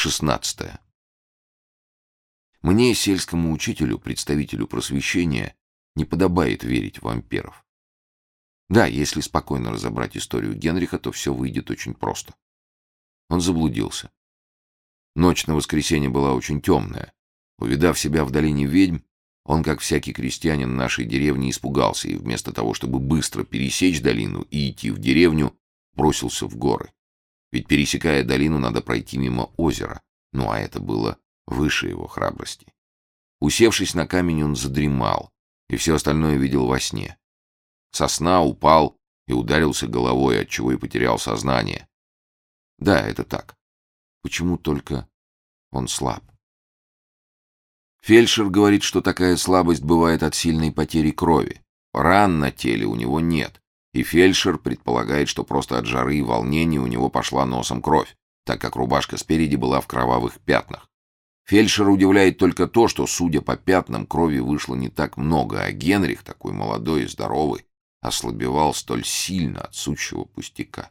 16. Мне, сельскому учителю, представителю просвещения, не подобает верить в вампиров. Да, если спокойно разобрать историю Генриха, то все выйдет очень просто. Он заблудился. Ночь на воскресенье была очень темная. Увидав себя в долине ведьм, он, как всякий крестьянин нашей деревни, испугался и вместо того, чтобы быстро пересечь долину и идти в деревню, бросился в горы. Ведь пересекая долину, надо пройти мимо озера, ну а это было выше его храбрости. Усевшись на камень, он задремал, и все остальное видел во сне. Сосна упал и ударился головой, отчего и потерял сознание. Да, это так. Почему только он слаб? Фельдшер говорит, что такая слабость бывает от сильной потери крови. Ран на теле у него нет, и фельдшер предполагает, что просто от жары и волнения у него пошла носом кровь, так как рубашка спереди была в кровавых пятнах. Фельдшер удивляет только то, что, судя по пятнам, крови вышло не так много, а Генрих, такой молодой и здоровый, ослабевал столь сильно от сучьего пустяка.